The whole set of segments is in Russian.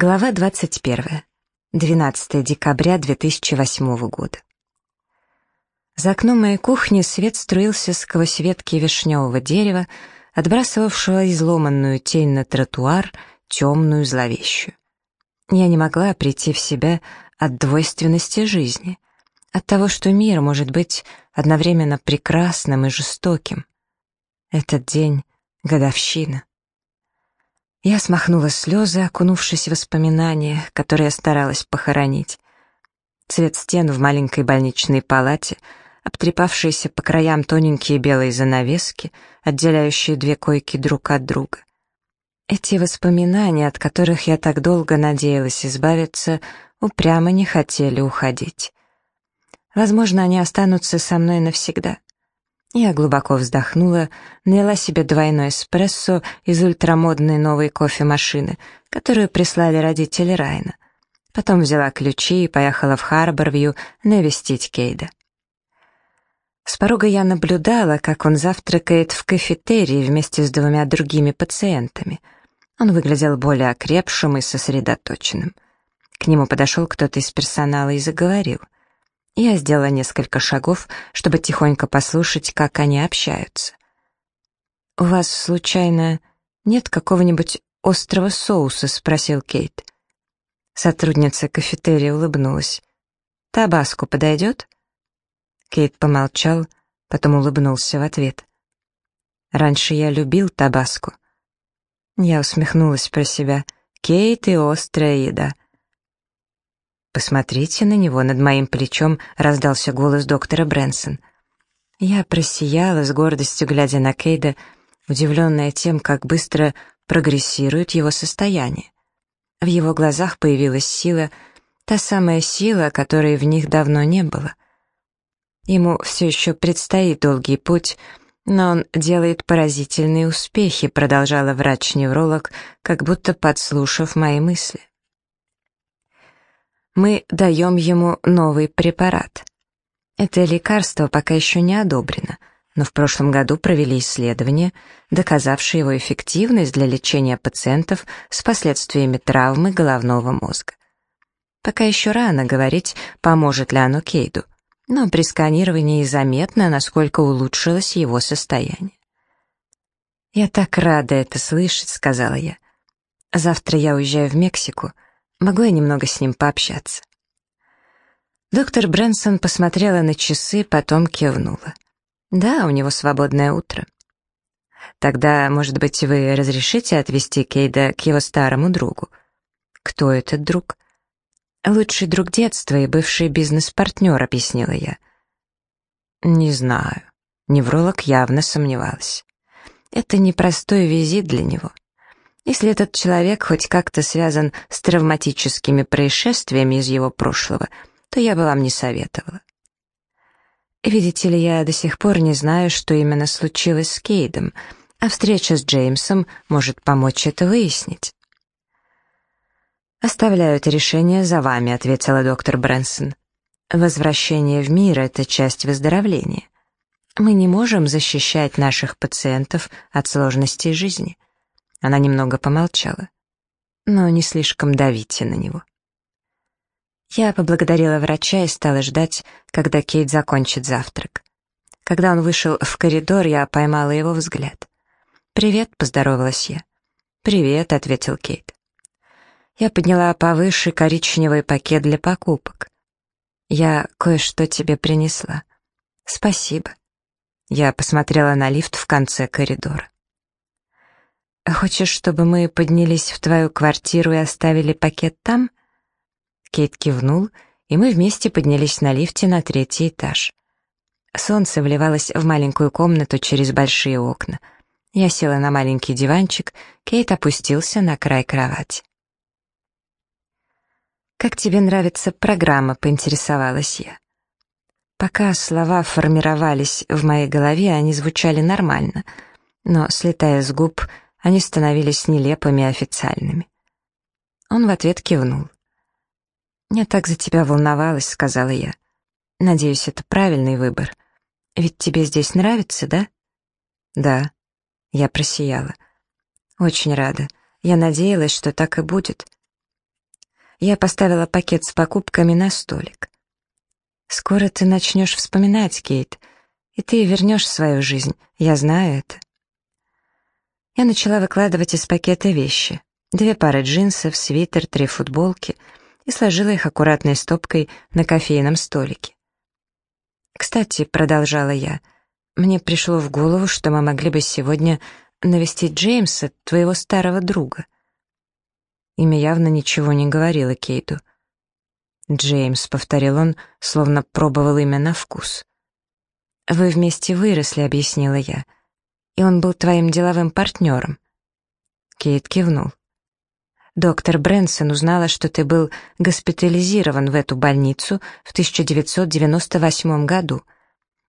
Глава 21. 12 декабря 2008 года. За окном моей кухни свет струился сквозь ветки вишневого дерева, отбрасывавшего изломанную тень на тротуар, темную, зловещую. Я не могла прийти в себя от двойственности жизни, от того, что мир может быть одновременно прекрасным и жестоким. Этот день — годовщина. Я смахнула слезы, окунувшись в воспоминания, которые я старалась похоронить. Цвет стен в маленькой больничной палате, обтрепавшиеся по краям тоненькие белые занавески, отделяющие две койки друг от друга. Эти воспоминания, от которых я так долго надеялась избавиться, упрямо не хотели уходить. Возможно, они останутся со мной навсегда. Я глубоко вздохнула, налила себе двойной эспрессо из ультрамодной новой кофемашины, которую прислали родители Райна. Потом взяла ключи и поехала в Харборвью навестить Кейда. С порога я наблюдала, как он завтракает в кафетерии вместе с двумя другими пациентами. Он выглядел более окрепшим и сосредоточенным. К нему подошел кто-то из персонала и заговорил — я сделала несколько шагов, чтобы тихонько послушать, как они общаются. «У вас, случайно, нет какого-нибудь острого соуса?» — спросил Кейт. Сотрудница кафетерия улыбнулась. «Табаско подойдет?» Кейт помолчал, потом улыбнулся в ответ. «Раньше я любил табаско». Я усмехнулась про себя. «Кейт и острая еда». «Посмотрите на него, над моим плечом раздался голос доктора Брэнсон. Я просияла с гордостью, глядя на Кейда, удивленная тем, как быстро прогрессирует его состояние. В его глазах появилась сила, та самая сила, которой в них давно не было. Ему все еще предстоит долгий путь, но он делает поразительные успехи, продолжала врач-невролог, как будто подслушав мои мысли мы даем ему новый препарат. Это лекарство пока еще не одобрено, но в прошлом году провели исследование, доказавшее его эффективность для лечения пациентов с последствиями травмы головного мозга. Пока еще рано говорить, поможет ли оно Кейду, но при сканировании заметно, насколько улучшилось его состояние. «Я так рада это слышать», — сказала я. «Завтра я уезжаю в Мексику», — Могу я немного с ним пообщаться?» Доктор Брэнсон посмотрела на часы, потом кивнула. «Да, у него свободное утро». «Тогда, может быть, вы разрешите отвезти Кейда к его старому другу?» «Кто этот друг?» «Лучший друг детства и бывший бизнес-партнер», — объяснила я. «Не знаю». Невролог явно сомневалась. «Это непростой визит для него. Если этот человек хоть как-то связан с травматическими происшествиями из его прошлого, то я бы вам не советовала. Видите ли, я до сих пор не знаю, что именно случилось с Кейдом, а встреча с Джеймсом может помочь это выяснить. «Оставляю это решение за вами», — ответила доктор Брэнсон. «Возвращение в мир — это часть выздоровления. Мы не можем защищать наших пациентов от сложностей жизни». Она немного помолчала. «Но не слишком давите на него». Я поблагодарила врача и стала ждать, когда Кейт закончит завтрак. Когда он вышел в коридор, я поймала его взгляд. «Привет», — поздоровалась я. «Привет», — ответил Кейт. Я подняла повыше коричневый пакет для покупок. «Я кое-что тебе принесла». «Спасибо». Я посмотрела на лифт в конце коридора. «Хочешь, чтобы мы поднялись в твою квартиру и оставили пакет там?» Кейт кивнул, и мы вместе поднялись на лифте на третий этаж. Солнце вливалось в маленькую комнату через большие окна. Я села на маленький диванчик, Кейт опустился на край кровати. «Как тебе нравится программа?» — поинтересовалась я. Пока слова формировались в моей голове, они звучали нормально, но, слетая с губ, они становились нелепыми и официальными. Он в ответ кивнул. «Я так за тебя волновалась», — сказала я. «Надеюсь, это правильный выбор. Ведь тебе здесь нравится, да?» «Да». Я просияла. «Очень рада. Я надеялась, что так и будет. Я поставила пакет с покупками на столик. «Скоро ты начнешь вспоминать, Кейт, и ты вернешь свою жизнь, я знаю это». Я начала выкладывать из пакета вещи. Две пары джинсов, свитер, три футболки и сложила их аккуратной стопкой на кофейном столике. «Кстати», — продолжала я, — «мне пришло в голову, что мы могли бы сегодня навестить Джеймса, твоего старого друга». Имя явно ничего не говорило Кейту. «Джеймс», — повторил он, словно пробовал имя на вкус. «Вы вместе выросли», — объяснила я. «И он был твоим деловым партнером». Кейт кивнул. Доктор Брэнсон узнала, что ты был госпитализирован в эту больницу в 1998 году.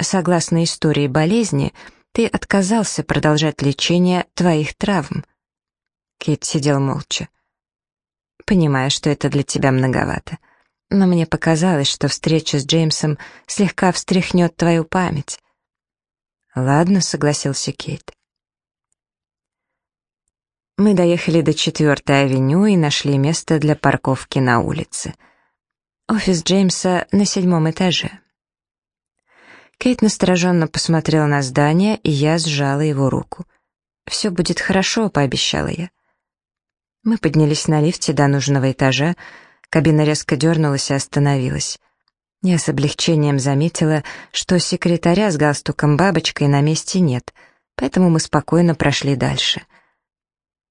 Согласно истории болезни, ты отказался продолжать лечение твоих травм. Кит сидел молча. Понимаю, что это для тебя многовато. Но мне показалось, что встреча с Джеймсом слегка встряхнет твою память. «Ладно», — согласился Кейт. Мы доехали до 4-й авеню и нашли место для парковки на улице. Офис Джеймса на седьмом этаже. Кейт настороженно посмотрела на здание, и я сжала его руку. «Все будет хорошо», — пообещала я. Мы поднялись на лифте до нужного этажа, кабина резко дернулась и остановилась. Я с облегчением заметила, что секретаря с галстуком бабочкой на месте нет, поэтому мы спокойно прошли дальше —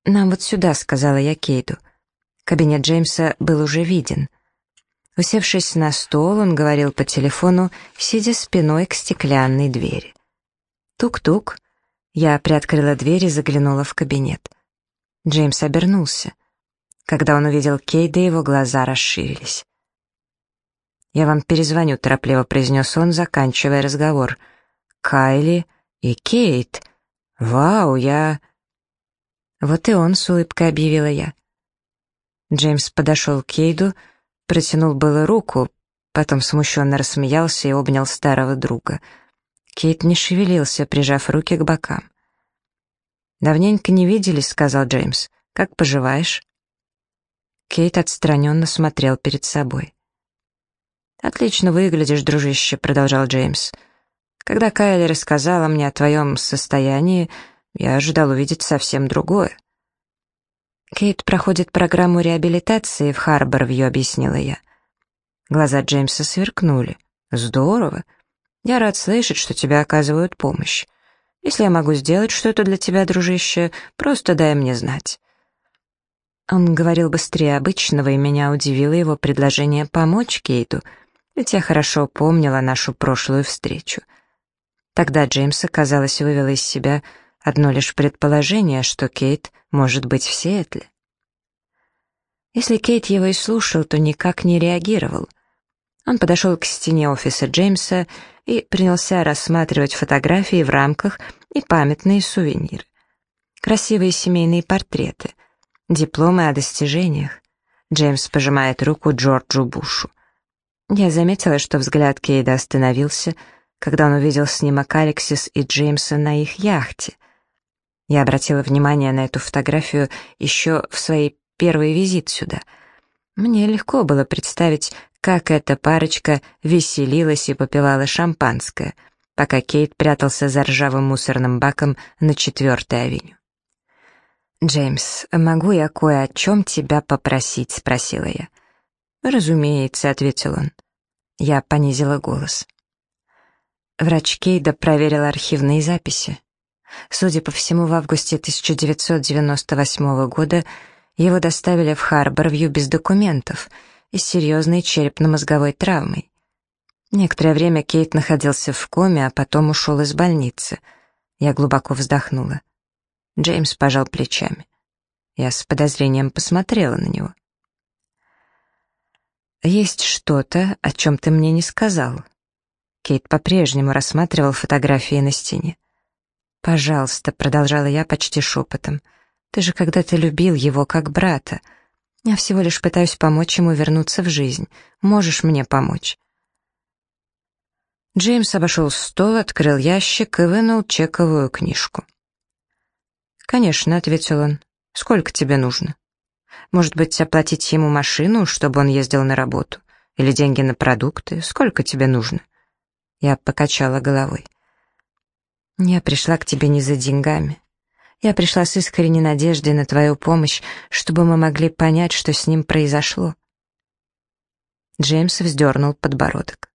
«Нам вот сюда», — сказала я Кейду. Кабинет Джеймса был уже виден. Усевшись на стол, он говорил по телефону, сидя спиной к стеклянной двери. Тук-тук. Я приоткрыла дверь и заглянула в кабинет. Джеймс обернулся. Когда он увидел Кейда, его глаза расширились. «Я вам перезвоню», — торопливо произнес он, заканчивая разговор. «Кайли и Кейт. Вау, я...» «Вот и он», — с улыбкой объявила я. Джеймс подошел к Кейду, протянул было руку, потом смущенно рассмеялся и обнял старого друга. Кейт не шевелился, прижав руки к бокам. «Давненько не виделись», — сказал Джеймс. «Как поживаешь?» Кейт отстраненно смотрел перед собой. «Отлично выглядишь, дружище», — продолжал Джеймс. «Когда Кайли рассказала мне о твоем состоянии, я ожидал увидеть совсем другое. «Кейт проходит программу реабилитации в Харборвью», — объяснила я. Глаза Джеймса сверкнули. «Здорово. Я рад слышать, что тебе оказывают помощь. Если я могу сделать что-то для тебя, дружище, просто дай мне знать». Он говорил быстрее обычного, и меня удивило его предложение помочь Кейту, ведь я хорошо помнила нашу прошлую встречу. Тогда Джеймса, казалось, вывела из себя Одно лишь предположение, что Кейт может быть в Сиэтле. Если Кейт его и слушал, то никак не реагировал. Он подошел к стене офиса Джеймса и принялся рассматривать фотографии в рамках и памятные сувениры. Красивые семейные портреты, дипломы о достижениях. Джеймс пожимает руку Джорджу Бушу. Я заметила, что взгляд Кейда остановился, когда он увидел снимок Алексис и Джеймса на их яхте — я обратила внимание на эту фотографию еще в своей первый визит сюда. Мне легко было представить, как эта парочка веселилась и попивала шампанское, пока Кейт прятался за ржавым мусорным баком на четвертой авеню. «Джеймс, могу я кое о чем тебя попросить?» — спросила я. «Разумеется», — ответил он. Я понизила голос. Врач Кейда проверил архивные записи. Судя по всему, в августе 1998 года его доставили в Харборвью без документов и с серьезной черепно-мозговой травмой. Некоторое время Кейт находился в коме, а потом ушел из больницы. Я глубоко вздохнула. Джеймс пожал плечами. Я с подозрением посмотрела на него. «Есть что-то, о чем ты мне не сказал». Кейт по-прежнему рассматривал фотографии на стене. «Пожалуйста», — продолжала я почти шепотом, — «ты же когда-то любил его как брата. Я всего лишь пытаюсь помочь ему вернуться в жизнь. Можешь мне помочь?» Джеймс обошел стол, открыл ящик и вынул чековую книжку. «Конечно», — ответил он. «Сколько тебе нужно?» Может быть, оплатить ему машину, чтобы он ездил на работу? Или деньги на продукты? Сколько тебе нужно?» Я покачала головой. «Я пришла к тебе не за деньгами. Я пришла с искренней надеждой на твою помощь, чтобы мы могли понять, что с ним произошло». Джеймс вздернул подбородок.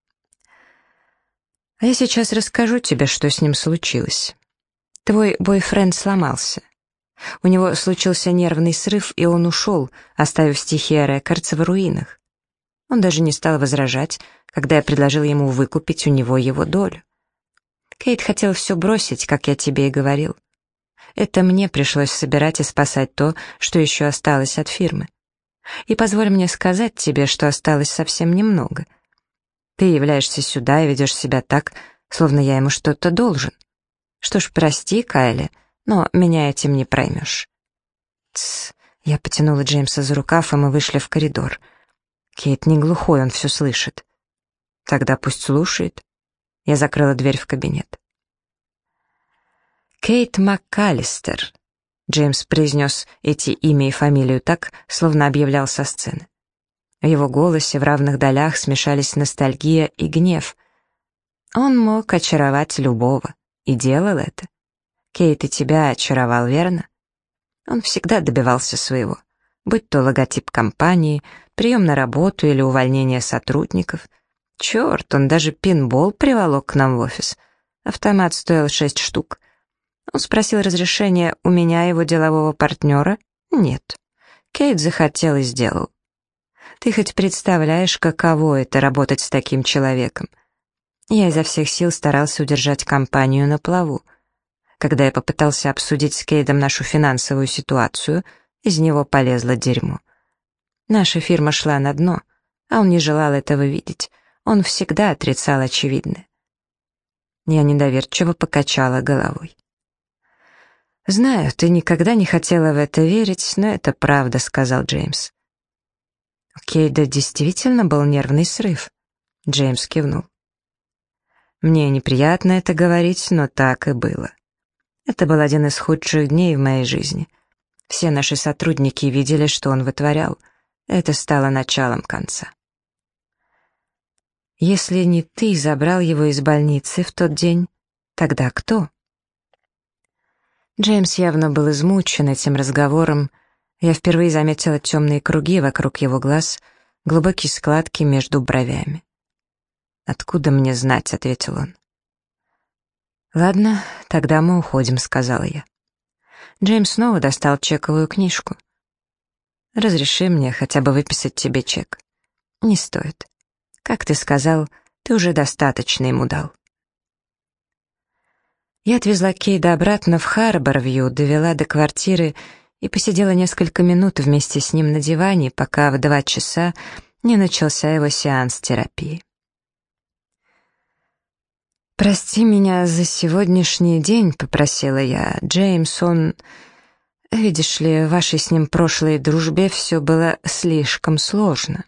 «А я сейчас расскажу тебе, что с ним случилось. Твой бойфренд сломался. У него случился нервный срыв, и он ушел, оставив стихия Рекордс в руинах. Он даже не стал возражать, когда я предложил ему выкупить у него его долю. Кейт хотел все бросить, как я тебе и говорил. Это мне пришлось собирать и спасать то, что еще осталось от фирмы. И позволь мне сказать тебе, что осталось совсем немного. Ты являешься сюда и ведешь себя так, словно я ему что-то должен. Что ж, прости, Кайли, но меня этим не проймешь. Тсс, я потянула Джеймса за рукав, и мы вышли в коридор. Кейт не глухой, он все слышит. Тогда пусть слушает. Я закрыла дверь в кабинет. Кейт МакКаллистер. Джеймс произнес эти имя и фамилию так, словно объявлял со сцены. В его голосе в равных долях смешались ностальгия и гнев. Он мог очаровать любого, и делал это. Кейт и тебя очаровал, верно? Он всегда добивался своего, будь то логотип компании, прием на работу или увольнение сотрудников. Черт, он даже пинбол приволок к нам в офис. Автомат стоил шесть штук. Он спросил разрешения у меня его делового партнера? Нет. Кейт захотел и сделал. Ты хоть представляешь, каково это работать с таким человеком? Я изо всех сил старался удержать компанию на плаву. Когда я попытался обсудить с Кейдом нашу финансовую ситуацию, из него полезло дерьмо. Наша фирма шла на дно, а он не желал этого видеть. Он всегда отрицал очевидное. Я недоверчиво покачала головой. «Знаю, ты никогда не хотела в это верить, но это правда», — сказал Джеймс. У Кейда действительно был нервный срыв. Джеймс кивнул. Мне неприятно это говорить, но так и было. Это был один из худших дней в моей жизни. Все наши сотрудники видели, что он вытворял. Это стало началом конца. Если не ты забрал его из больницы в тот день, тогда кто? Джеймс явно был измучен этим разговором. Я впервые заметила темные круги вокруг его глаз, глубокие складки между бровями. «Откуда мне знать?» — ответил он. «Ладно, тогда мы уходим», — сказала я. Джеймс снова достал чековую книжку. «Разреши мне хотя бы выписать тебе чек». «Не стоит. Как ты сказал, ты уже достаточно ему дал». Я отвезла Кейда обратно в Харборвью, довела до квартиры и посидела несколько минут вместе с ним на диване, пока в два часа не начался его сеанс терапии. «Прости меня за сегодняшний день», — попросила я. «Джеймс, он...» «Видишь ли, в вашей с ним прошлой дружбе все было слишком сложно».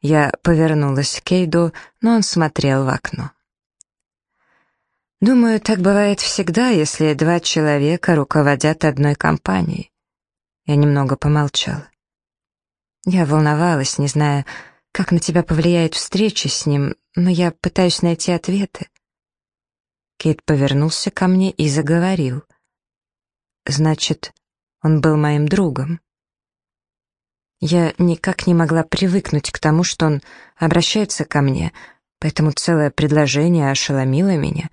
Я повернулась к Кейду, но он смотрел в окно. «Думаю, так бывает всегда, если два человека руководят одной компанией». Я немного помолчала. Я волновалась, не зная, как на тебя повлияет встреча с ним, но я пытаюсь найти ответы. Кейт повернулся ко мне и заговорил. Значит, он был моим другом. Я никак не могла привыкнуть к тому, что он обращается ко мне, поэтому целое предложение ошеломило меня.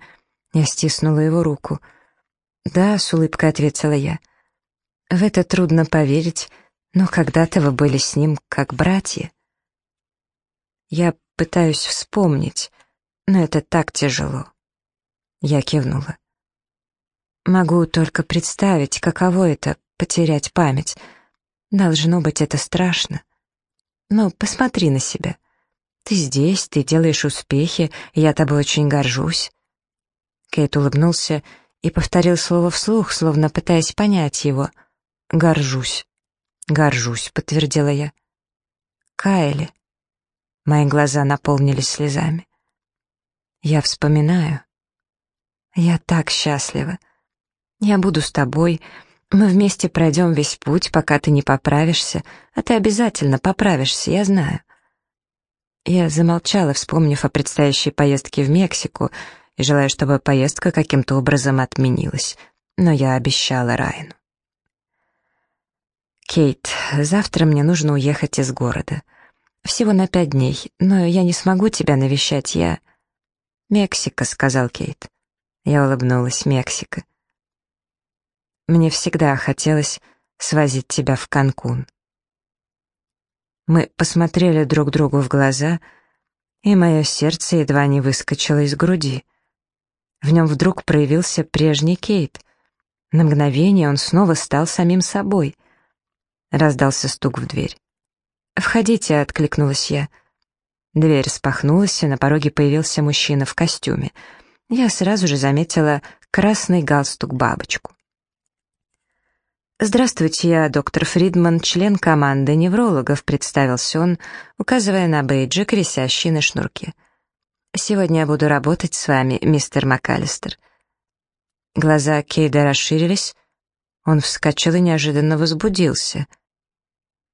Я стиснула его руку. «Да», — с улыбкой ответила я. «В это трудно поверить, но когда-то вы были с ним как братья». Я пытаюсь вспомнить, но это так тяжело. Я кивнула. Могу только представить, каково это — потерять память. Должно быть, это страшно. Но посмотри на себя. Ты здесь, ты делаешь успехи, я тобой очень горжусь. Кейт улыбнулся и повторил слово вслух, словно пытаясь понять его. «Горжусь». «Горжусь», — подтвердила я. «Кайли». Мои глаза наполнились слезами. Я вспоминаю. Я так счастлива. Я буду с тобой, Мы вместе пройдем весь путь, пока ты не поправишься, а ты обязательно поправишься, я знаю». Я замолчала, вспомнив о предстоящей поездке в Мексику и желая, чтобы поездка каким-то образом отменилась, но я обещала Райну. «Кейт, завтра мне нужно уехать из города. Всего на пять дней, но я не смогу тебя навещать, я...» «Мексика», — сказал Кейт. Я улыбнулась, «Мексика». Мне всегда хотелось свозить тебя в Канкун. Мы посмотрели друг другу в глаза, и мое сердце едва не выскочило из груди. В нем вдруг проявился прежний Кейт. На мгновение он снова стал самим собой. Раздался стук в дверь. «Входите», — откликнулась я. Дверь распахнулась, и на пороге появился мужчина в костюме. Я сразу же заметила красный галстук-бабочку. «Здравствуйте, я доктор Фридман, член команды неврологов», — представился он, указывая на бейджик, висящий на шнурке. «Сегодня я буду работать с вами, мистер МакАлистер». Глаза Кейда расширились. Он вскочил и неожиданно возбудился.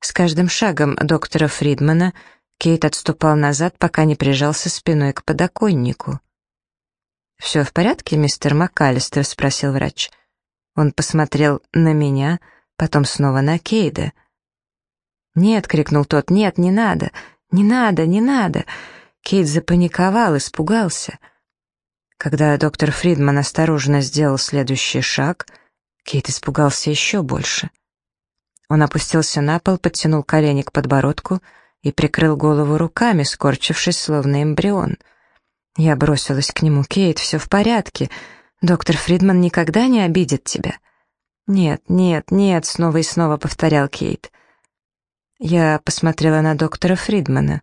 С каждым шагом доктора Фридмана Кейт отступал назад, пока не прижался спиной к подоконнику. «Все в порядке, мистер МакАлистер?» — спросил врач. Он посмотрел на меня, потом снова на Кейда. «Нет!» — крикнул тот. «Нет, не надо! Не надо, не надо!» Кейт запаниковал, испугался. Когда доктор Фридман осторожно сделал следующий шаг, Кейт испугался еще больше. Он опустился на пол, подтянул колени к подбородку и прикрыл голову руками, скорчившись, словно эмбрион. Я бросилась к нему. «Кейт, все в порядке!» Доктор Фридман никогда не обидит тебя». «Нет, нет, нет», — снова и снова повторял Кейт. Я посмотрела на доктора Фридмана.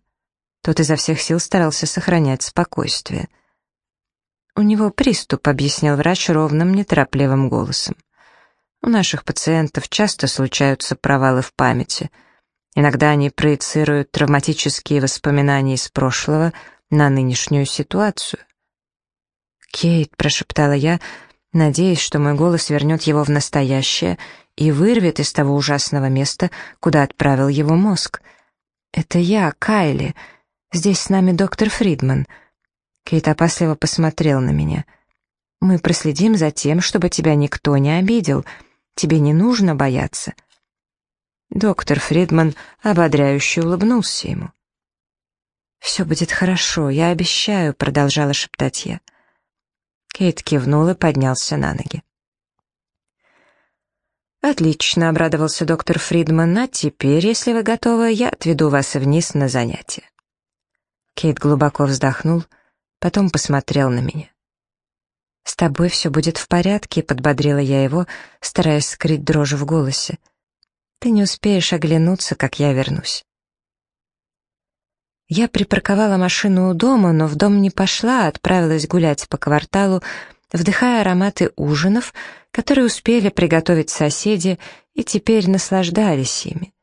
Тот изо всех сил старался сохранять спокойствие. «У него приступ», — объяснил врач ровным, неторопливым голосом. «У наших пациентов часто случаются провалы в памяти. Иногда они проецируют травматические воспоминания из прошлого на нынешнюю ситуацию. «Кейт», — прошептала я, надеясь, что мой голос вернет его в настоящее и вырвет из того ужасного места, куда отправил его мозг. «Это я, Кайли. Здесь с нами доктор Фридман». Кейт опасливо посмотрел на меня. «Мы проследим за тем, чтобы тебя никто не обидел. Тебе не нужно бояться». Доктор Фридман ободряюще улыбнулся ему. «Все будет хорошо, я обещаю», — продолжала шептать я. Кейт кивнул и поднялся на ноги. «Отлично», — обрадовался доктор Фридман. «А теперь, если вы готовы, я отведу вас вниз на занятие». Кейт глубоко вздохнул, потом посмотрел на меня. «С тобой все будет в порядке», — подбодрила я его, стараясь скрыть дрожь в голосе. «Ты не успеешь оглянуться, как я вернусь». Я припарковала машину у дома, но в дом не пошла, отправилась гулять по кварталу, вдыхая ароматы ужинов, которые успели приготовить соседи и теперь наслаждались ими.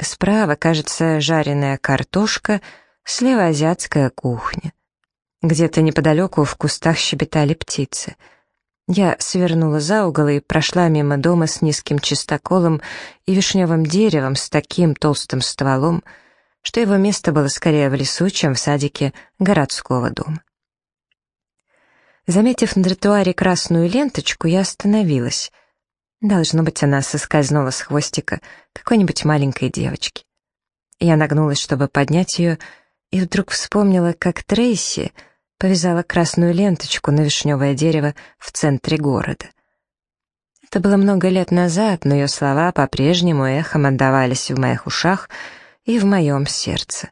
Справа, кажется, жареная картошка, слева азиатская кухня. Где-то неподалеку в кустах щебетали птицы. Я свернула за угол и прошла мимо дома с низким чистоколом и вишневым деревом с таким толстым стволом, что его место было скорее в лесу, чем в садике городского дома. Заметив на тротуаре красную ленточку, я остановилась. Должно быть, она соскользнула с хвостика какой-нибудь маленькой девочки. Я нагнулась, чтобы поднять ее, и вдруг вспомнила, как Трейси повязала красную ленточку на вишневое дерево в центре города. Это было много лет назад, но ее слова по-прежнему эхом отдавались в моих ушах — и в моем сердце.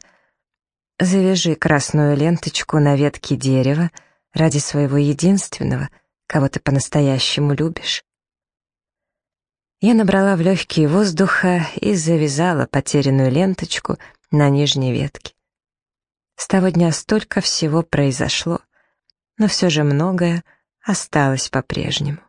Завяжи красную ленточку на ветке дерева ради своего единственного, кого ты по-настоящему любишь. Я набрала в легкие воздуха и завязала потерянную ленточку на нижней ветке. С того дня столько всего произошло, но все же многое осталось по-прежнему.